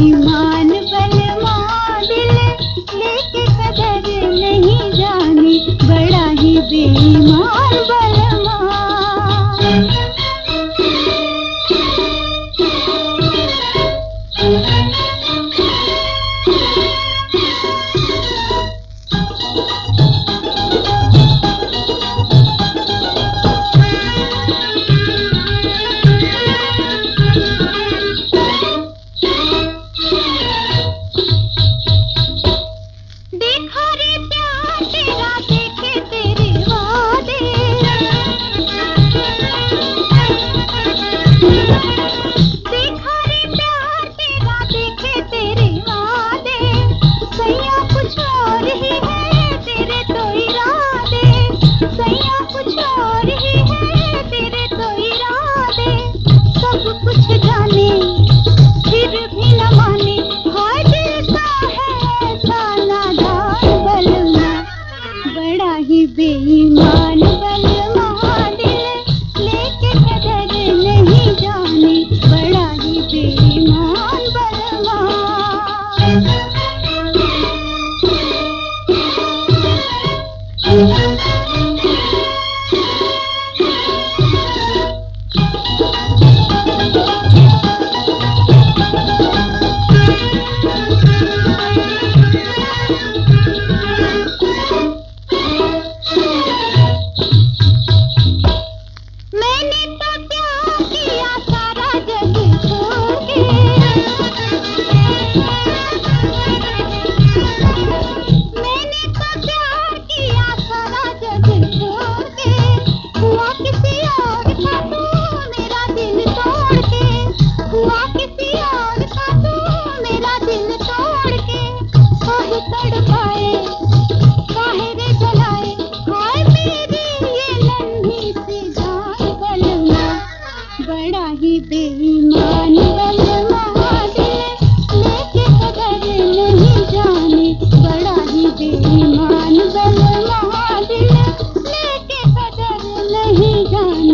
ईमान बलमा दिल लेके कदर नहीं बड़ा ही बेईमान बलमा Thank you. बेईमान बल महादिल लेके कदर नहीं जाने बड़ा ही बेईमान बलवा चाहे बेईमान बलवा दे। लेके नहीं जाने, बड़ा ही बेईमान बल दे। लेके अगर नहीं जाने।